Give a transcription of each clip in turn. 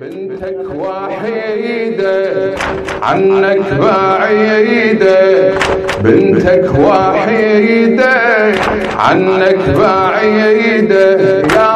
بنتك وحيدة عنك بعيدة. بنتك وحيدة عنك بعيدة. يا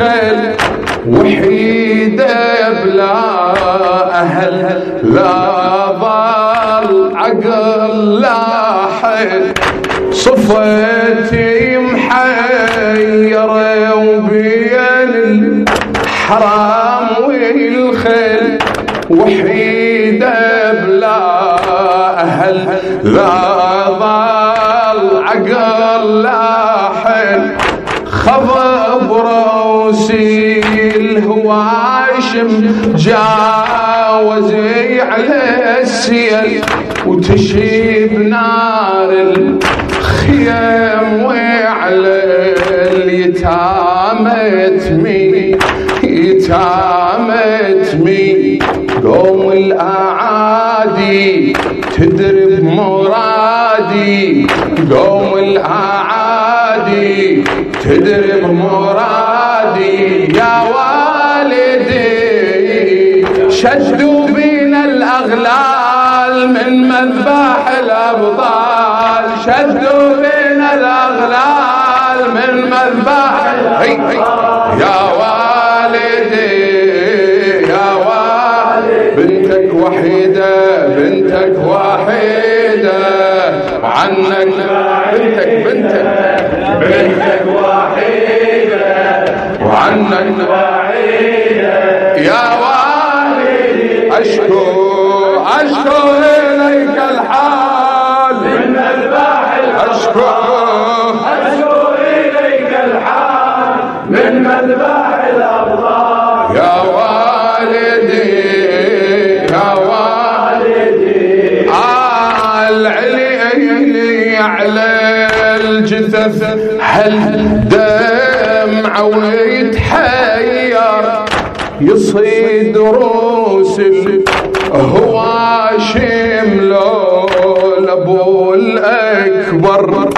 والخل وحيدة بلا أهل لا ضل عقل لا حل صفيتي محير وبين الحرام والخيل. وحيدة بلا أهل لا الهواشم جاوزي على السيل وتشيب نار الخيام وعلى اليتامى تمي يتامى تمي قوم الأعادي تدرب مرادي قوم الأعادي تدرب مرادي. يا والدي شدوا بينا الأغلال من مذبح الأبطال. شدوا بينا الأغلال من مذبح يا والدي يا والدي. بنتك وحيدة بنتك وحيدة. وعنك بنتك بنتك. بنتك وحيدة. وعنك الجثث هل دمع ويتحير؟ يصيد روس الهواشم لول أبو الأكبر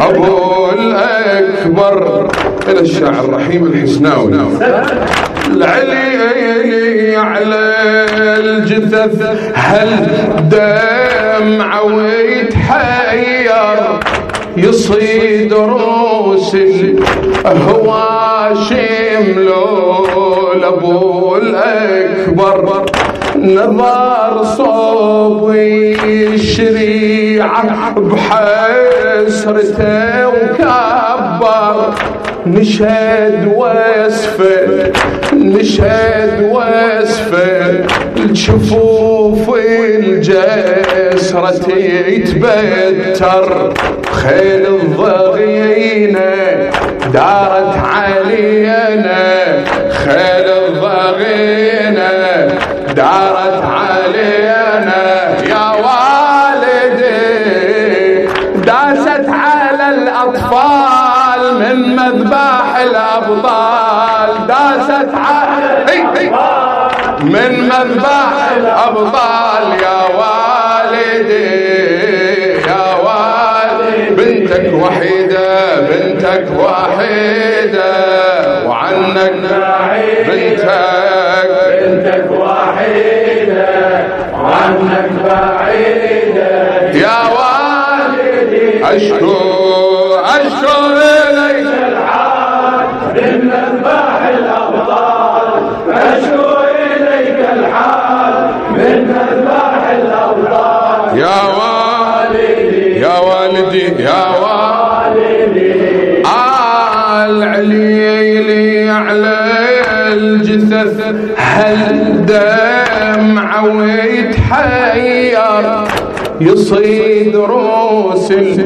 أبو الأكبر. إلى الشاعر الرحيم الحسناوي. العلي على الجثث هل دمع ويتحير؟ يصيد روس الهواشم لول أبو الأكبر. نظر صوب الشريعة بحسرته وكبر. نشهد واسفه نشهد واسفه الجفوف الجسرة يتبتر. خيل الضغينة دارت علينا. خيل الضغينة دارت علينا. يا والدي داست على الأطفال من مذبح الأبطال. داست على من مذبح الأبطال يا والدي يا والدي بنتك وحيدة بنتك وحيدة. وعنك بنتك. بنتك وحيدة عنك بعيدة. يا والدي أشكو روس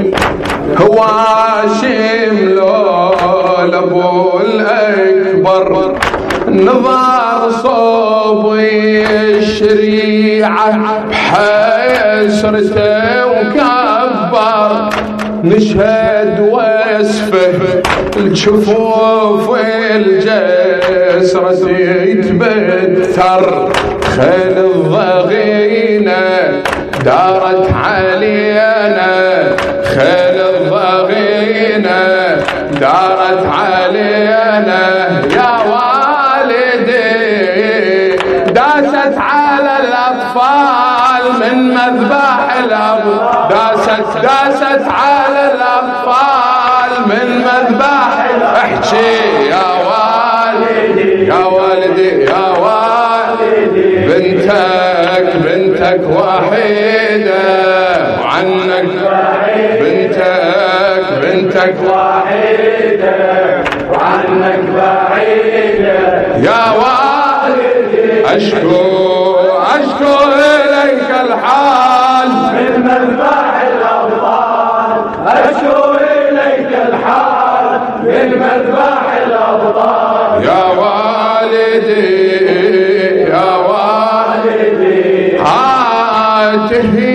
الهواشم لول أبو الأكبر. نظر صوب الشريعة بحسرته وكبر. نشهد واسفه الجفوف الجسرة يتبتر. خيل الضغينة دارت علينا دارت علينا يا والدي داست على الأطفال من مذبح الأبو داست داست على الأطفال من مذبح احكي يا والدي يا والدي يا والدي. بنتك بنتك وحيدة وعنك بنتك وحيدة وعنك بعيدة. يا والدي أشكو أشكو إليك الحال. من مذبح الأبطال أشكو إليك الحال. من مذبح الأبطال يا والدي يا والدي عاتهيت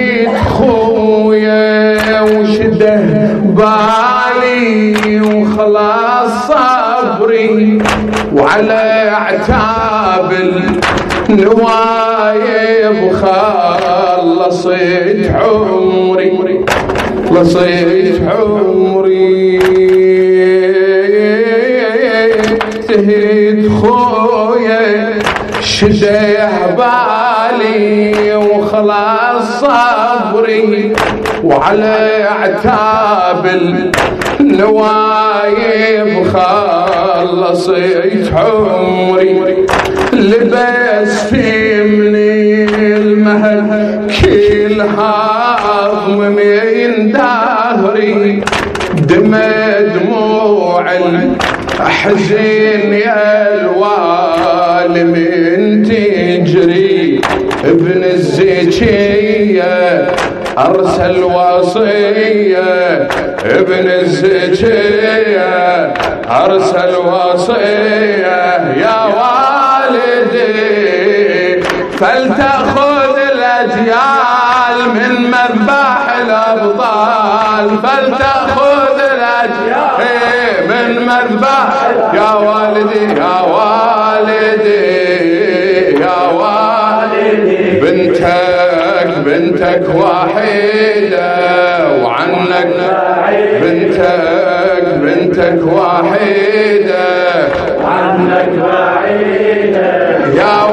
وعلى أعتاب النوايب خلصت عمري خلصت عمري. تهيد خويا شده بالي وخلاص صبري. وعلى أعتاب النوايب خلصت عمري لبس في من المهل كل هضم من دهري. دمى دموع الحزين يا الوال من تجري ابن الزكية أرسل وصية ابن الزكية أرسل وصية يا والدي فلتأخذ الأجيال من مذبح الأبطال. فلتأخذ الأجيال من مذبح يا والدي يا والدي يا والدي. بنتك بنتك وحيدة وعنك. بنتك بنتك وحيدة. عنك بعيدة يا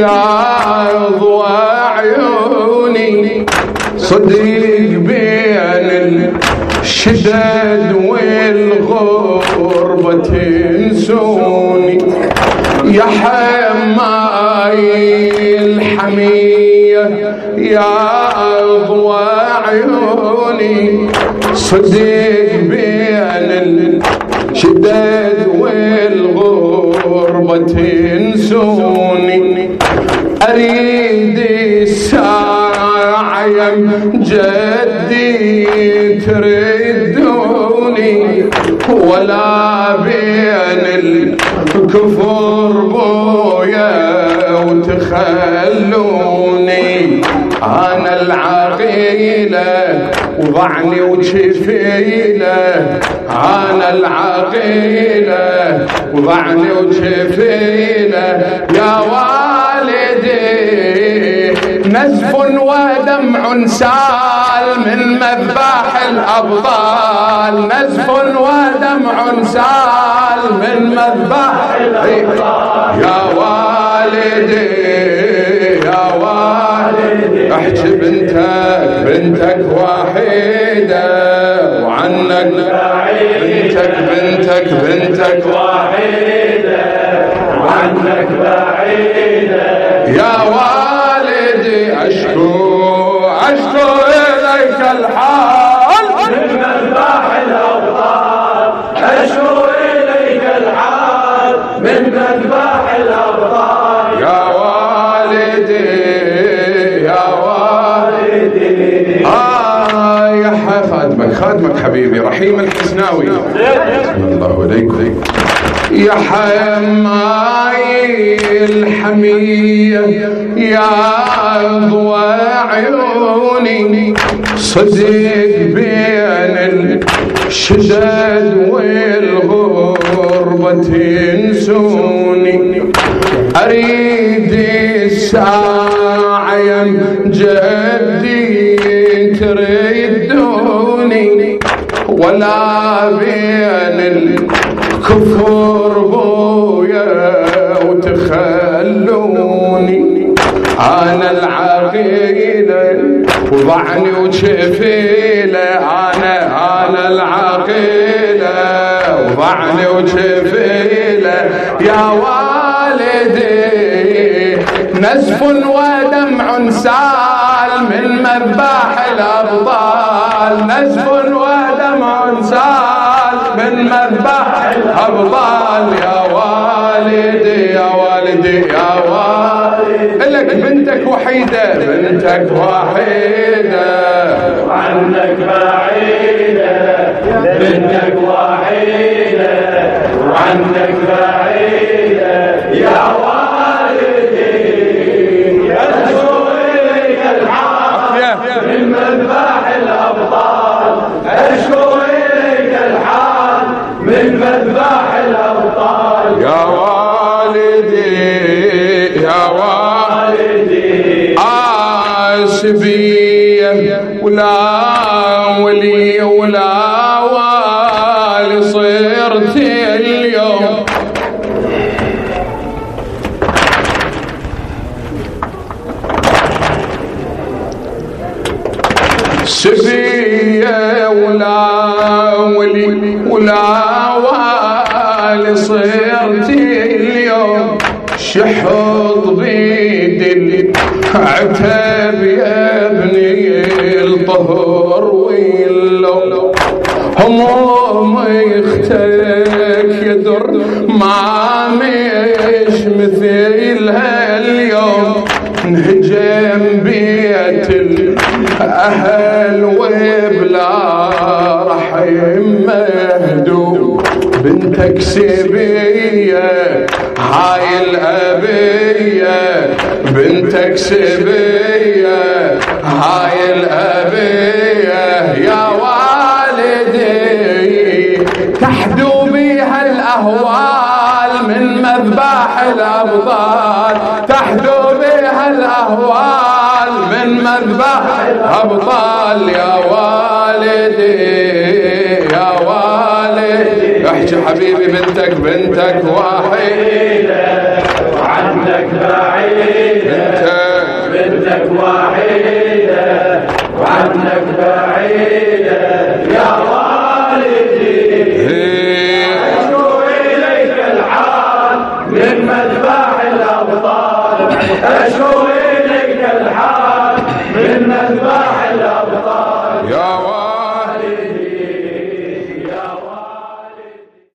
يا ضوى عيوني صديق بين الشدد والغربة تنسوني يا حماي الحمية يا ضوى عيوني صديق أريد الساعة جدي تردوني ولا بين الكفر بويا وتخلوني. أنا العقيلة وضعني وشفيلة. أنا العقيلة وضعني وشفيلة. يا والدي نزف ودمع سال من مذبح الأبطال. نزف ودمع سال من مذبح يا والدي يا والدي احجب انت بنتك وحيدة وعنك بنتك بنتك بنتك وحيدة وعنك بعيدة. يا والدي أشكو إليك الحال من مذبح الأبطال أشكو إليك الحال. من مذبح الأبطال يا والدي يا والدي. آه يا خادمك خادمك حبيبي رحيم الحسناوي. الله عليكم. يا حماي الحمية يا ضوى عيوني. صدق بين الشدد والغربة تنسوني. أريد الساعة يم جدي تردوني. ولا بين الكفر بويا وتخلوني. أنا العقيلة وضعني وشفيلة. أنا أنا العقيلة وضعني وشفيلة. يا والدي نزف ودمع سال من مذبح الأبطال. نزف ودمع سال من مذبح الابطال يا والدي يا والدي يا والدي. لك بنتك وحيدة بنتك وحيدة. وعنك بعيدة بنتك وحيدة. وعنك صرت اليوم. سبية ولا ولي ولا والي صرت اليوم. شحط بيد العتاب يا الطهر واللو هموم يختك يدر ما مش مثيلها اليوم نهجم بيت الأهل وبلا رحم مهدوم. بنتك سبية هاي الأبية. بنتك سبية هاي الأبية الأبطال يا والدي يا والدي. احكي حبيبي بنتك بنتك وحيدة.